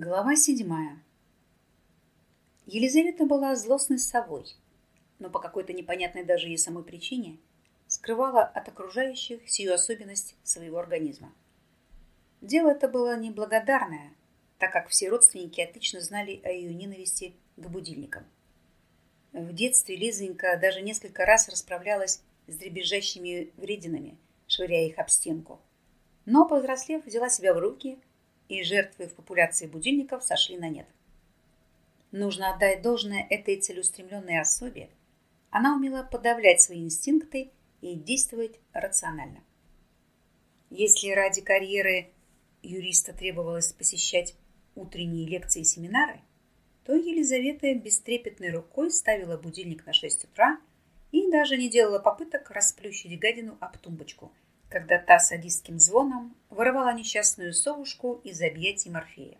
Глава седьмая. Елизавета была злостной совой, но по какой-то непонятной даже ей самой причине скрывала от окружающих сию особенность своего организма. Дело это было неблагодарное, так как все родственники отлично знали о ее ненависти к будильникам. В детстве Лизонька даже несколько раз расправлялась с дребезжащими врединами, швыряя их об стенку. Но, повзрослев, взяла себя в руки – и жертвы в популяции будильников сошли на нет. Нужно отдать должное этой целеустремленной особе. Она умела подавлять свои инстинкты и действовать рационально. Если ради карьеры юриста требовалось посещать утренние лекции и семинары, то Елизавета бестрепетной рукой ставила будильник на 6 утра и даже не делала попыток расплющить гадину об тумбочку – когда та садистским звоном вырывала несчастную совушку из объятий Морфея.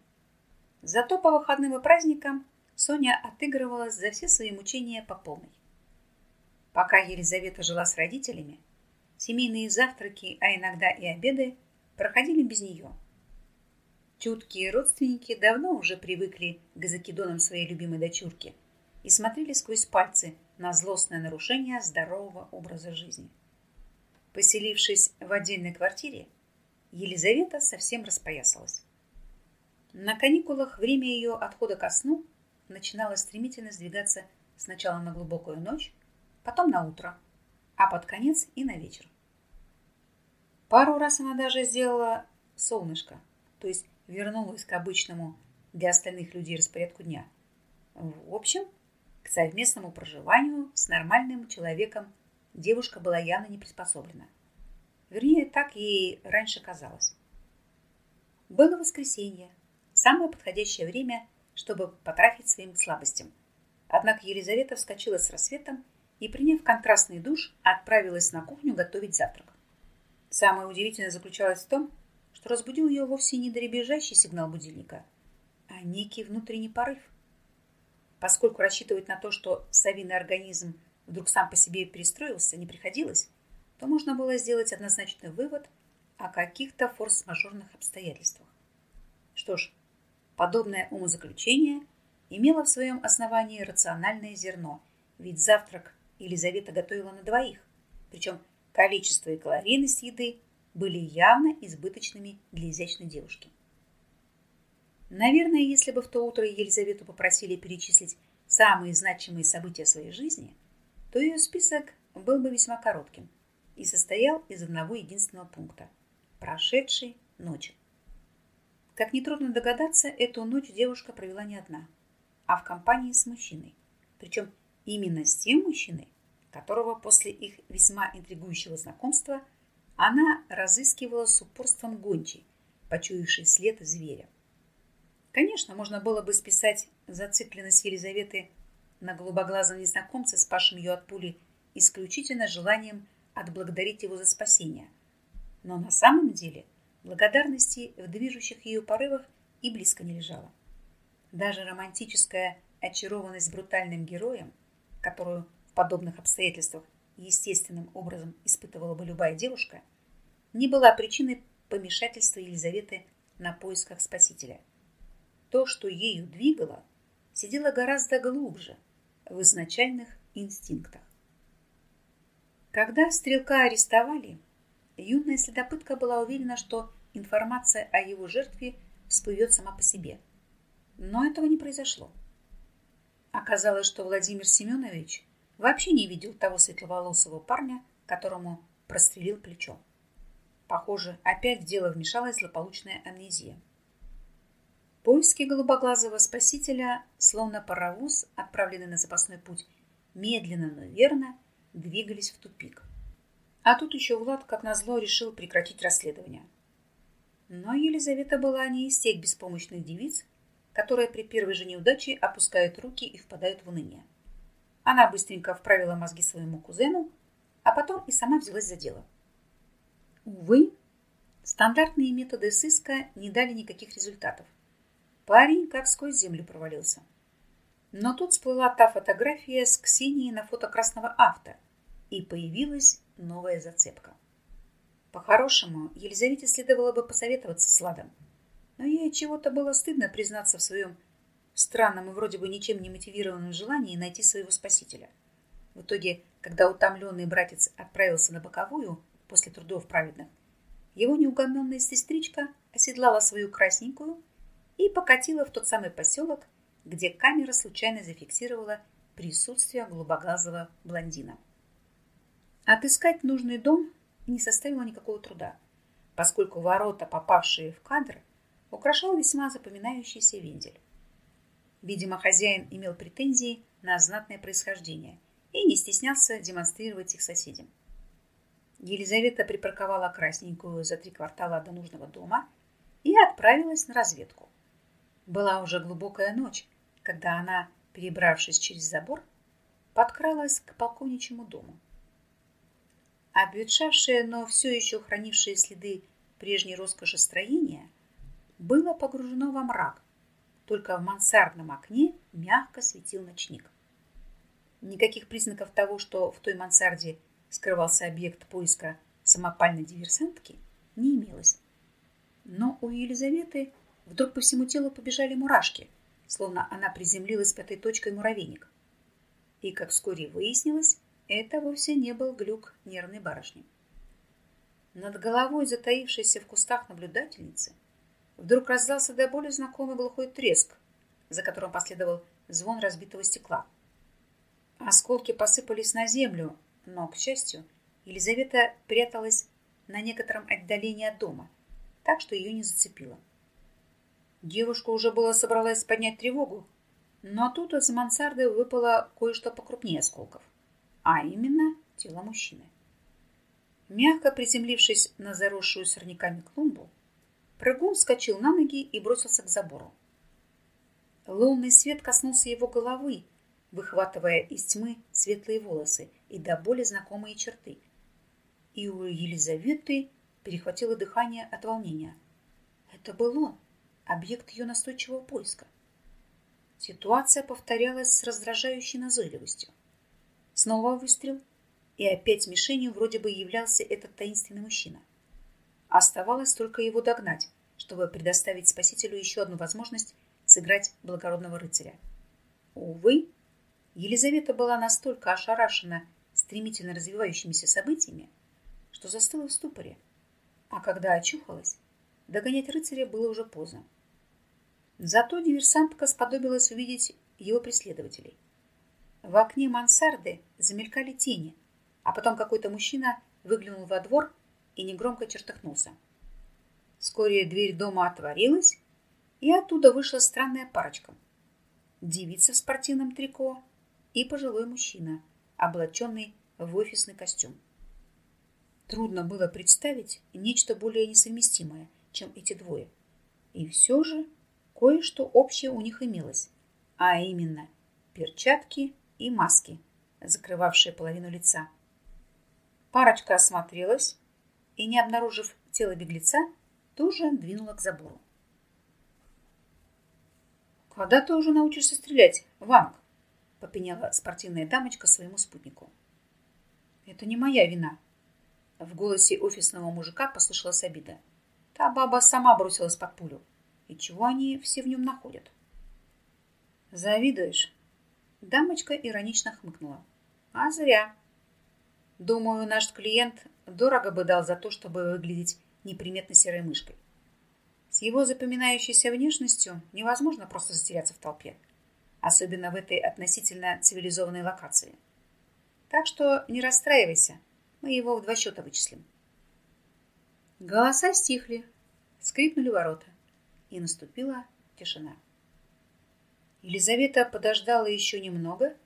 Зато по выходным и праздникам Соня отыгрывалась за все свои мучения по полной. Пока Елизавета жила с родителями, семейные завтраки, а иногда и обеды проходили без нее. Чуткие родственники давно уже привыкли к закидонам своей любимой дочурки и смотрели сквозь пальцы на злостное нарушение здорового образа жизни. Поселившись в отдельной квартире, Елизавета совсем распоясалась. На каникулах время ее отхода ко сну начинало стремительно сдвигаться сначала на глубокую ночь, потом на утро, а под конец и на вечер. Пару раз она даже сделала солнышко, то есть вернулась к обычному для остальных людей распорядку дня. В общем, к совместному проживанию с нормальным человеком девушка была явно не приспособлена. Вернее, так ей раньше казалось. Было воскресенье, самое подходящее время, чтобы потрафить своим слабостям. Однако Елизавета вскочила с рассветом и, приняв контрастный душ, отправилась на кухню готовить завтрак. Самое удивительное заключалось в том, что разбудил ее вовсе не дребезжащий сигнал будильника, а некий внутренний порыв. Поскольку рассчитывать на то, что совиный организм вдруг сам по себе перестроился, не приходилось, то можно было сделать однозначный вывод о каких-то форс-мажорных обстоятельствах. Что ж, подобное умозаключение имело в своем основании рациональное зерно, ведь завтрак Елизавета готовила на двоих, причем количество и калорийность еды были явно избыточными для изящной девушки. Наверное, если бы в то утро Елизавету попросили перечислить самые значимые события своей жизни – то ее список был бы весьма коротким и состоял из одного единственного пункта – прошедшей ночи. Как нетрудно догадаться, эту ночь девушка провела не одна, а в компании с мужчиной. Причем именно с тем мужчиной, которого после их весьма интригующего знакомства она разыскивала с упорством гончей, почуявшей след зверя. Конечно, можно было бы списать зацикленность Елизаветы на голубоглазом незнакомце, спасшем ее от пули, исключительно желанием отблагодарить его за спасение. Но на самом деле благодарности в движущих ее порывах и близко не лежало. Даже романтическая очарованность брутальным героем, которую в подобных обстоятельствах естественным образом испытывала бы любая девушка, не была причиной помешательства Елизаветы на поисках спасителя. То, что ею двигало, сидело гораздо глубже – в изначальных инстинктах. Когда стрелка арестовали, юная следопытка была уверена, что информация о его жертве всплывет сама по себе. Но этого не произошло. Оказалось, что Владимир Семенович вообще не видел того светловолосого парня, которому прострелил плечо. Похоже, опять в дело вмешалась злополучная амнезия. Поиски голубоглазого спасителя, словно паровоз, отправленный на запасной путь, медленно, но верно двигались в тупик. А тут еще Влад, как назло, решил прекратить расследование. Но Елизавета была не из тех беспомощных девиц, которые при первой же неудаче опускают руки и впадают в уныние. Она быстренько вправила мозги своему кузену, а потом и сама взялась за дело. Увы, стандартные методы сыска не дали никаких результатов. Парень как сквозь землю провалился. Но тут всплыла та фотография с Ксенией на фото красного авто, и появилась новая зацепка. По-хорошему, Елизавете следовало бы посоветоваться с Ладом. но ей чего-то было стыдно признаться в своем странном и вроде бы ничем не мотивированном желании найти своего спасителя. В итоге, когда утомленный братец отправился на боковую после трудов праведных, его неугомонная сестричка оседлала свою красненькую и покатила в тот самый поселок, где камера случайно зафиксировала присутствие голубоглазого блондина. Отыскать нужный дом не составило никакого труда, поскольку ворота, попавшие в кадр, украшал весьма запоминающийся вензель. Видимо, хозяин имел претензии на знатное происхождение и не стеснялся демонстрировать их соседям. Елизавета припарковала красненькую за три квартала до нужного дома и отправилась на разведку. Была уже глубокая ночь, когда она, перебравшись через забор, подкралась к полковничьему дому. Обветшавшее, но все еще хранившее следы прежней роскоши строения было погружено во мрак, только в мансардном окне мягко светил ночник. Никаких признаков того, что в той мансарде скрывался объект поиска самопальной диверсантки, не имелось. Но у Елизаветы вдруг по всему телу побежали мурашки, словно она приземлилась пятой точкой муравейник. И, как вскоре выяснилось, это вовсе не был глюк нервной барышни. Над головой затаившейся в кустах наблюдательницы вдруг раздался до боли знакомый глухой треск, за которым последовал звон разбитого стекла. Осколки посыпались на землю, но, к счастью, Елизавета пряталась на некотором отдалении от дома, так что ее не зацепило. Девушка уже была собралась поднять тревогу, но тут из мансарды выпало кое-что покрупнее осколков, а именно тело мужчины. Мягко приземлившись на заросшую сорняками клумбу, прыгун вскочил на ноги и бросился к забору. Лунный свет коснулся его головы, выхватывая из тьмы светлые волосы и до боли знакомые черты. И у Елизаветы перехватило дыхание от волнения. Это был он, объект ее настойчивого поиска. Ситуация повторялась с раздражающей назойливостью. Снова выстрел, и опять мишенью вроде бы являлся этот таинственный мужчина. Оставалось только его догнать, чтобы предоставить спасителю еще одну возможность сыграть благородного рыцаря. Увы, Елизавета была настолько ошарашена стремительно развивающимися событиями, что застыла в ступоре. А когда очухалась, догонять рыцаря было уже поздно. Зато диверсантка сподобилась увидеть его преследователей. В окне мансарды замелькали тени, а потом какой-то мужчина выглянул во двор и негромко чертыхнулся. Вскоре дверь дома отворилась, и оттуда вышла странная парочка. Девица в спортивном трико и пожилой мужчина, облаченный в офисный костюм. Трудно было представить нечто более несовместимое, чем эти двое. И все же кое-что общее у них имелось, а именно перчатки и маски, закрывавшие половину лица. Парочка осмотрелась и, не обнаружив тело беглеца, тоже двинула к забору. «Когда ты уже научишься стрелять, Ванг?» — попеняла спортивная дамочка своему спутнику. «Это не моя вина». В голосе офисного мужика послышалась обида. Та баба сама бросилась под пулю. И чего они все в нем находят? «Завидуешь?» Дамочка иронично хмыкнула. «А зря. Думаю, наш клиент дорого бы дал за то, чтобы выглядеть неприметно серой мышкой. С его запоминающейся внешностью невозможно просто затеряться в толпе, особенно в этой относительно цивилизованной локации. Так что не расстраивайся, мы его в два счета вычислим. Голоса стихли, скрипнули ворота, и наступила тишина. Елизавета подождала еще немного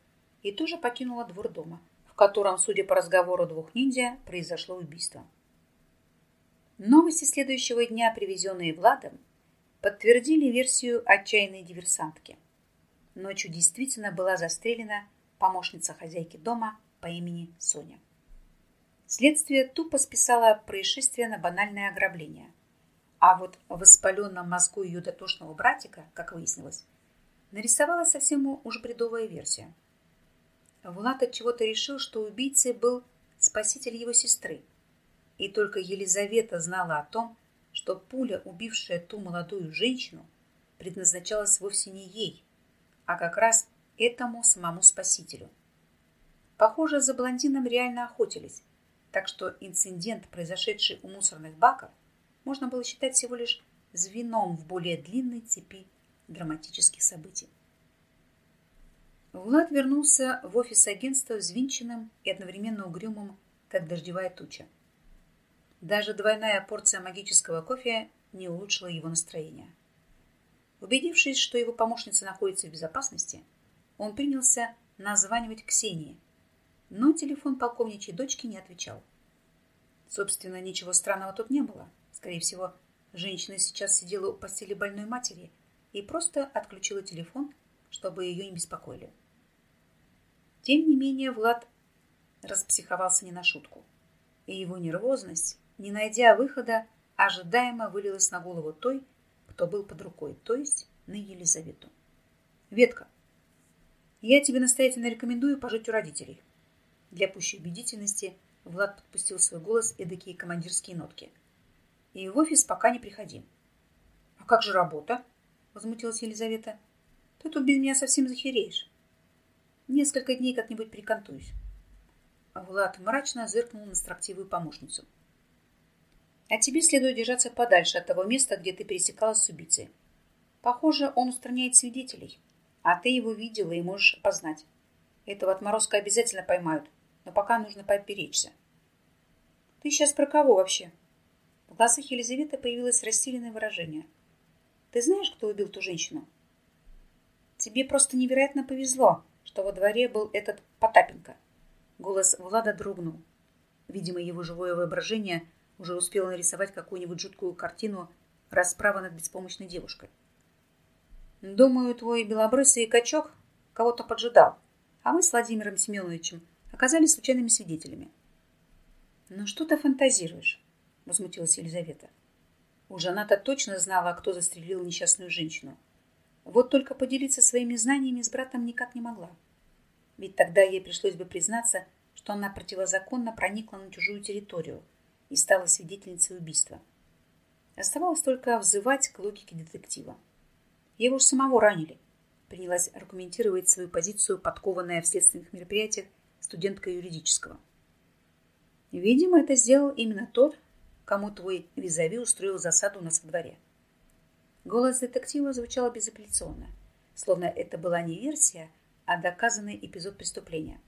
и тоже покинула двор дома, в котором, судя по разговору двух ниндзя, произошло убийство. Новости следующего дня, привезенные Владом, подтвердили версию отчаянной диверсантки. Ночью действительно была застрелена помощница хозяйки дома по имени Соня. Следствие тупо списало происшествие на банальное ограбление. А вот в воспаленном мозгу ее дотошного братика, как выяснилось, нарисовалась совсем уж бредовая версия. Влад от чего-то решил, что убийцей был спаситель его сестры. И только Елизавета знала о том, что пуля, убившая ту молодую женщину, предназначалась вовсе не ей, а как раз этому самому спасителю. Похоже, за блондином реально охотились, так что инцидент, произошедший у мусорных баков, можно было считать всего лишь звеном в более длинной цепи драматических событий. Влад вернулся в офис агентства взвинченным и одновременно угрюмым, как дождевая туча. Даже двойная порция магического кофе не улучшила его настроение. Убедившись, что его помощница находится в безопасности, он принялся названивать Ксении, но телефон полковничьей дочки не отвечал. Собственно, ничего странного тут не было. Скорее всего, женщина сейчас сидела у постели больной матери и просто отключила телефон, чтобы ее не беспокоили. Тем не менее, Влад распсиховался не на шутку. И его нервозность, не найдя выхода, ожидаемо вылилась на голову той, кто был под рукой, то есть на Елизавету. «Ветка, я тебе настоятельно рекомендую пожить у родителей». Для пущей убедительности Влад подпустил свой голос эдакие командирские нотки. «И в офис пока не приходи». «А как же работа?» — возмутилась Елизавета. «Ты тут без меня совсем захереешь». Несколько дней как-нибудь перекантуюсь. Влад мрачно зыркнул на строптивую помощницу. А тебе следует держаться подальше от того места, где ты пересекалась с убийцей. Похоже, он устраняет свидетелей, а ты его видела и можешь опознать. Этого отморозка обязательно поймают, но пока нужно поперечься. Ты сейчас про кого вообще? В глазах Елизаветы появилось растерянное выражение. Ты знаешь, кто убил ту женщину? Тебе просто невероятно повезло, что во дворе был этот Потапенко. Голос Влада дрогнул. Видимо, его живое воображение уже успело нарисовать какую-нибудь жуткую картину расправы над беспомощной девушкой. Думаю, твой белобрысый качок кого-то поджидал, а мы с Владимиром Семеновичем оказались случайными свидетелями. «Ну что ты фантазируешь?» — возмутилась Елизавета. Уже она-то точно знала, кто застрелил несчастную женщину — вот только поделиться своими знаниями с братом никак не могла. Ведь тогда ей пришлось бы признаться, что она противозаконно проникла на чужую территорию и стала свидетельницей убийства. Оставалось только взывать к логике детектива. Его же самого ранили. Принялась аргументировать свою позицию, подкованная в следственных мероприятиях студентка юридического. Видимо, это сделал именно тот, кому твой визави устроил засаду у нас во дворе. Голос детектива звучал безапелляционно, словно это была не версия, а доказанный эпизод преступления.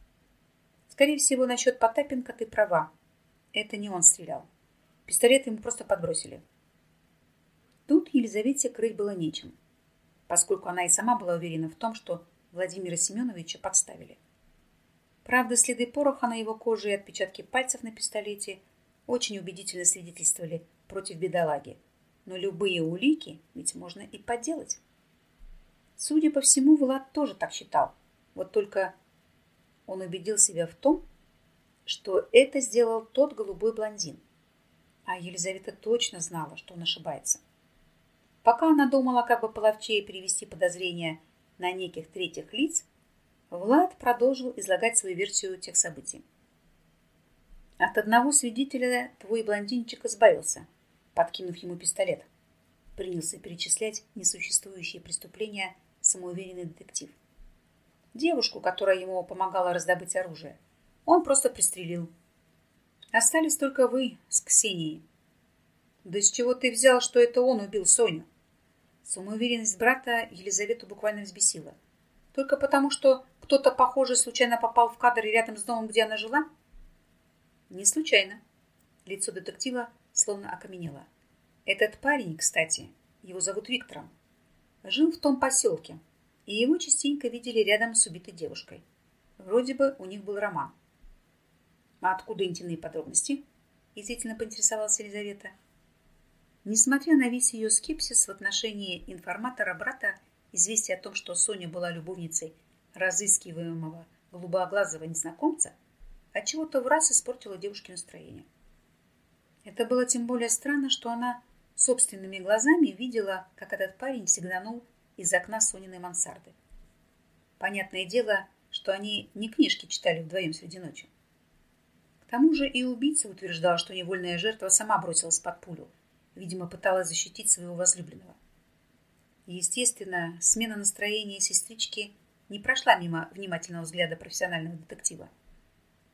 Скорее всего, насчет Потапенко ты права. Это не он стрелял. Пистолет ему просто подбросили. Тут Елизавете крыть было нечем, поскольку она и сама была уверена в том, что Владимира Семеновича подставили. Правда, следы пороха на его коже и отпечатки пальцев на пистолете очень убедительно свидетельствовали против бедолаги, но любые улики ведь можно и подделать. Судя по всему, Влад тоже так считал. Вот только он убедил себя в том, что это сделал тот голубой блондин. А Елизавета точно знала, что он ошибается. Пока она думала, как бы половчее перевести подозрения на неких третьих лиц, Влад продолжил излагать свою версию тех событий. От одного свидетеля твой блондинчик избавился, подкинув ему пистолет. Принялся перечислять несуществующие преступления самоуверенный детектив. Девушку, которая ему помогала раздобыть оружие, он просто пристрелил. Остались только вы с Ксенией. Да с чего ты взял, что это он убил Соню? Самоуверенность брата Елизавету буквально взбесила. Только потому, что кто-то, похожий, случайно попал в кадр рядом с домом, где она жила? Не случайно. Лицо детектива словно окаменело. Этот парень, кстати, его зовут Виктором, жил в том поселке, и его частенько видели рядом с убитой девушкой. Вроде бы у них был роман. А откуда интимные подробности? Извительно поинтересовалась Елизавета. Несмотря на весь ее скепсис в отношении информатора брата, известие о том, что Соня была любовницей разыскиваемого голубоглазого незнакомца, отчего-то в раз испортила девушке настроение. Это было тем более странно, что она собственными глазами видела, как этот парень сигнанул из окна Сониной мансарды. Понятное дело, что они не книжки читали вдвоем среди ночи. К тому же и убийца утверждал, что невольная жертва сама бросилась под пулю, видимо, пыталась защитить своего возлюбленного. Естественно, смена настроения сестрички не прошла мимо внимательного взгляда профессионального детектива.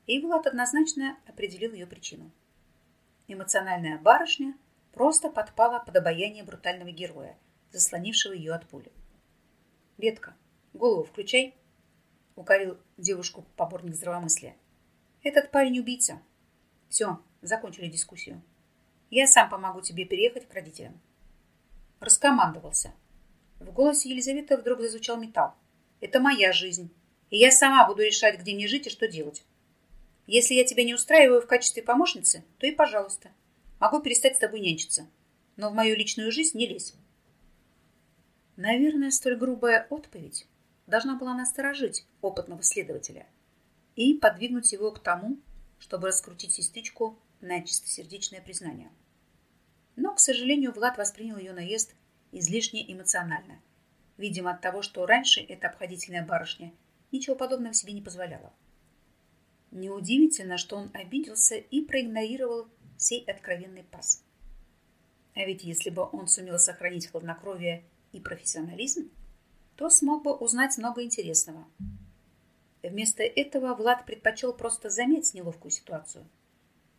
И Влад однозначно определил ее причину. Эмоциональная барышня просто подпала под обаяние брутального героя, заслонившего ее от пули. «Ветка, голову включай!» — укорил девушку поборник здравомыслия. «Этот парень убийца. Все, закончили дискуссию. Я сам помогу тебе переехать к родителям». Раскомандовался. В голосе Елизаветы вдруг зазвучал металл. «Это моя жизнь, и я сама буду решать, где мне жить и что делать. Если я тебя не устраиваю в качестве помощницы, то и пожалуйста. Могу перестать с тобой нянчиться. Но в мою личную жизнь не лезь. Наверное, столь грубая отповедь должна была насторожить опытного следователя и подвигнуть его к тому, чтобы раскрутить сестричку на чистосердечное признание. Но, к сожалению, Влад воспринял ее наезд излишне эмоционально. Видимо, от того, что раньше эта обходительная барышня ничего подобного себе не позволяла. Неудивительно, что он обиделся и проигнорировал сей откровенный пас. А ведь если бы он сумел сохранить хладнокровие и профессионализм, то смог бы узнать много интересного. Вместо этого Влад предпочел просто заметить неловкую ситуацию,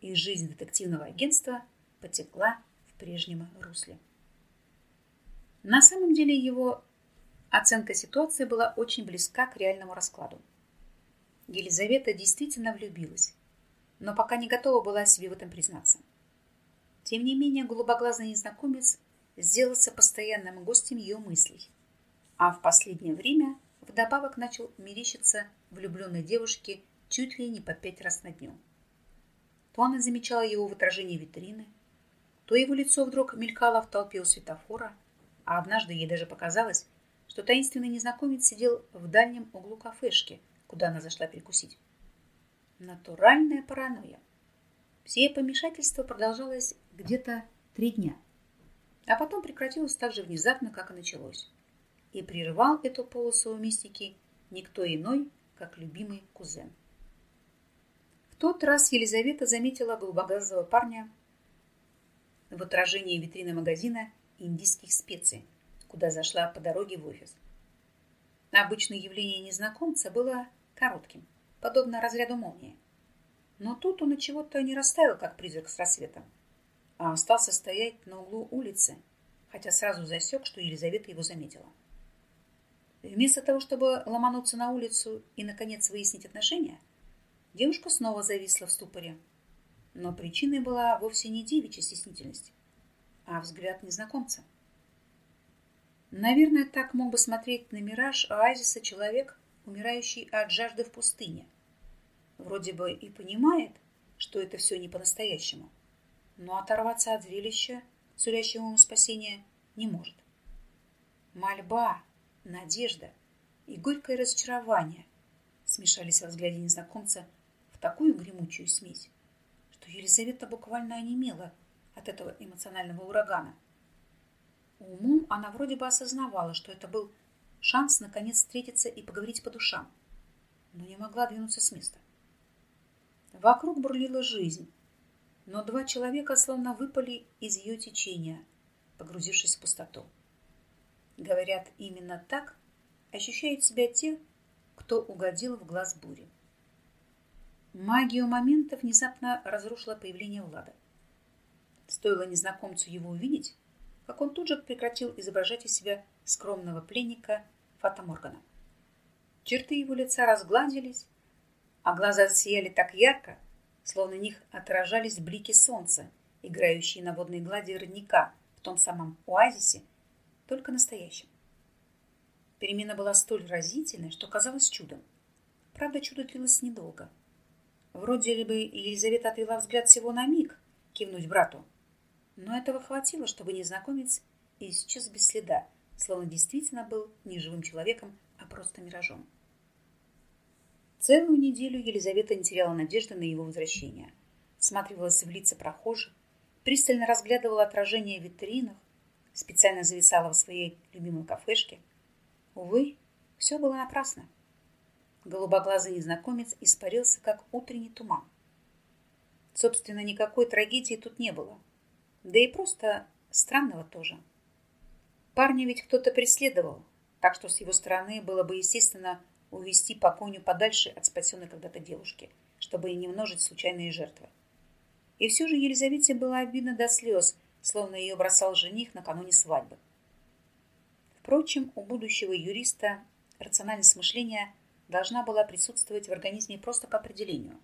и жизнь детективного агентства потекла в прежнем русле. На самом деле его оценка ситуации была очень близка к реальному раскладу. Елизавета действительно влюбилась, но пока не готова была себе в этом признаться. Тем не менее, голубоглазый незнакомец сделался постоянным гостем ее мыслей, а в последнее время вдобавок начал мерещиться влюбленной девушке чуть ли не по пять раз на дню. То она замечала его в отражении витрины, то его лицо вдруг мелькало в толпе у светофора, а однажды ей даже показалось, что таинственный незнакомец сидел в дальнем углу кафешки – куда она зашла перекусить. Натуральная паранойя. Все помешательство продолжалось где-то три дня, а потом прекратилось так же внезапно, как и началось. И прервал эту полосу мистики никто иной, как любимый кузен. В тот раз Елизавета заметила голубоглазого парня в отражении витрины магазина индийских специй, куда зашла по дороге в офис. Обычное явление незнакомца было коротким, подобно разряду молнии. Но тут он от чего-то не растаял, как призрак с рассветом, а остался стоять на углу улицы, хотя сразу засек, что Елизавета его заметила. Вместо того, чтобы ломануться на улицу и, наконец, выяснить отношения, девушка снова зависла в ступоре. Но причиной была вовсе не девичья стеснительность, а взгляд незнакомца. Наверное, так мог бы смотреть на мираж оазиса человек, умирающий от жажды в пустыне. Вроде бы и понимает, что это все не по-настоящему, но оторваться от зрелища, сулящего ему спасение, не может. Мольба, надежда и горькое разочарование смешались во взгляде незнакомца в такую гремучую смесь, что Елизавета буквально онемела от этого эмоционального урагана. Умом она вроде бы осознавала, что это был шанс наконец встретиться и поговорить по душам, но не могла двинуться с места. Вокруг бурлила жизнь, но два человека словно выпали из ее течения, погрузившись в пустоту. Говорят, именно так ощущают себя те, кто угодил в глаз бури. Магию момента внезапно разрушила появление Влада. Стоило незнакомцу его увидеть, как он тут же прекратил изображать из себя скромного пленника Фата Моргана. Черты его лица разгладились, а глаза засияли так ярко, словно в них отражались блики солнца, играющие на водной глади родника в том самом оазисе, только настоящем. Перемена была столь разительной, что казалось чудом. Правда, чудо длилось недолго. Вроде бы Елизавета отвела взгляд всего на миг, кивнуть брату. Но этого хватило, чтобы незнакомец исчез без следа, словно действительно был не живым человеком, а просто миражом. Целую неделю Елизавета не теряла надежды на его возвращение. Всматривалась в лица прохожих, пристально разглядывала отражение в витринах, специально зависала в своей любимой кафешке. Увы, все было напрасно. Голубоглазый незнакомец испарился, как утренний туман. Собственно, никакой трагедии тут не было. Да и просто странного тоже. Парня ведь кто-то преследовал, так что с его стороны было бы естественно увести покойню подальше от спасенной когда-то девушки, чтобы не множить случайные жертвы. И все же Елизавете было обидно до слез, словно ее бросал жених накануне свадьбы. Впрочем, у будущего юриста рациональность мышления должна была присутствовать в организме просто по определению.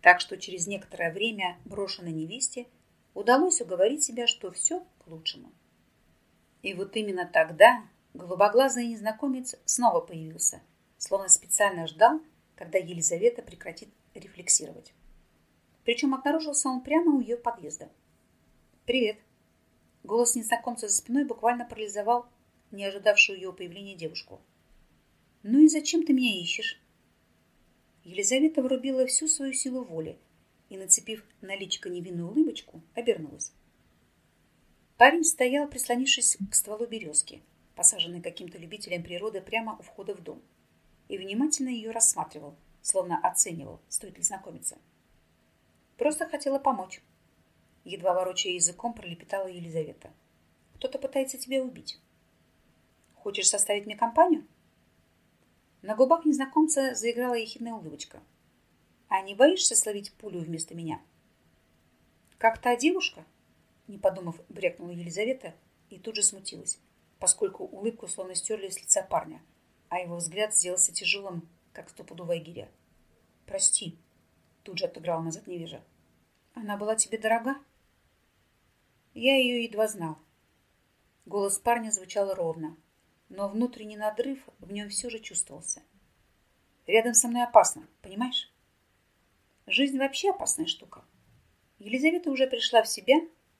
Так что через некоторое время брошенной невесте удалось уговорить себя, что все к лучшему. И вот именно тогда голубоглазый незнакомец снова появился, словно специально ждал, когда Елизавета прекратит рефлексировать. Причем обнаружился он прямо у ее подъезда. «Привет!» Голос незнакомца за спиной буквально парализовал не ожидавшую ее появления девушку. «Ну и зачем ты меня ищешь?» Елизавета врубила всю свою силу воли и, нацепив на личико невинную улыбочку, обернулась. Парень стоял, прислонившись к стволу березки, посаженной каким-то любителем природы прямо у входа в дом, и внимательно ее рассматривал, словно оценивал, стоит ли знакомиться. Просто хотела помочь. Едва ворочая языком, пролепетала Елизавета. Кто-то пытается тебя убить. Хочешь составить мне компанию? На губах незнакомца заиграла ехидная улыбочка. А не боишься словить пулю вместо меня? Как та девушка? Не подумав, брякнула Елизавета и тут же смутилась, поскольку улыбку словно стерли с лица парня, а его взгляд сделался тяжелым, как стопудовая гиря. «Прости», — тут же отыграл назад невежа. «Она была тебе дорога?» Я ее едва знал. Голос парня звучал ровно, но внутренний надрыв в нем все же чувствовался. Рядом со мной опасно, понимаешь? Жизнь вообще опасная штука. Елизавета уже пришла в себя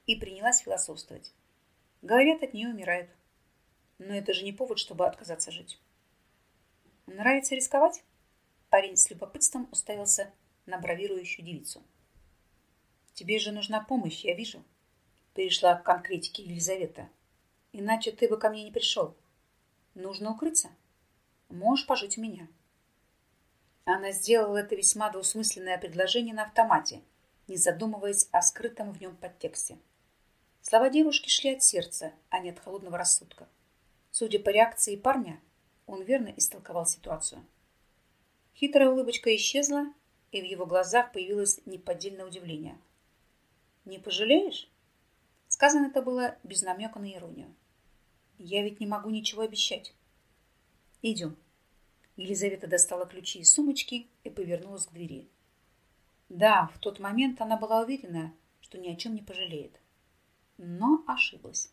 и принялась философствовать. Говорят, от нее умирают. Но это же не повод, чтобы отказаться жить. Нравится рисковать? Парень с любопытством уставился на бравирующую девицу. Тебе же нужна помощь, я вижу. Перешла к конкретике Елизавета. Иначе ты бы ко мне не пришел. Нужно укрыться. Можешь пожить у меня. Она сделала это весьма двусмысленное предложение на автомате, не задумываясь о скрытом в нем подтексте. Слова девушки шли от сердца, а не от холодного рассудка. Судя по реакции парня, он верно истолковал ситуацию. Хитрая улыбочка исчезла, и в его глазах появилось неподдельное удивление. «Не пожалеешь?» Сказано это было без намека на иронию. «Я ведь не могу ничего обещать». «Идем». Елизавета достала ключи из сумочки и повернулась к двери. Да, в тот момент она была уверена, что ни о чем не пожалеет. Но ошиблась.